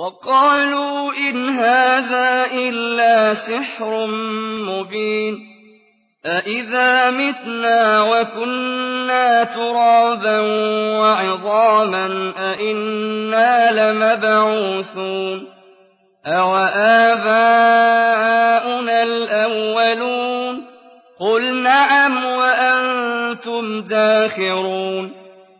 وقالوا إن هذا إلا سحر مبين أإذا متنا وكنا ترابا وعظاما أإنا لمبعوثون أوآباؤنا الأولون قل نعم وأنتم داخرون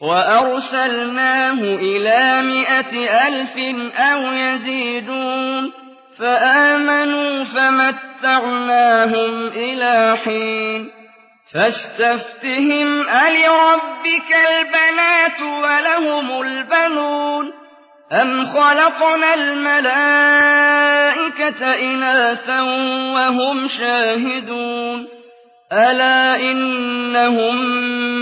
وأرسلناه إلى مائة ألف أو يزيدون فآمنوا فمتعناهم إلى حين فاستفتهم ألربك البنات ولهم البنون أم خلقنا الملائكة إناثا وهم شاهدون ألا إنهم